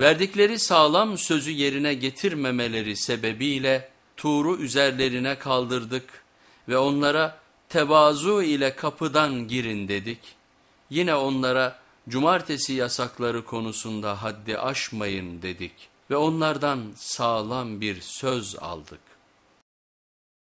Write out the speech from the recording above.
Verdikleri sağlam sözü yerine getirmemeleri sebebiyle Tur'u üzerlerine kaldırdık ve onlara tevazu ile kapıdan girin dedik. Yine onlara cumartesi yasakları konusunda haddi aşmayın dedik ve onlardan sağlam bir söz aldık.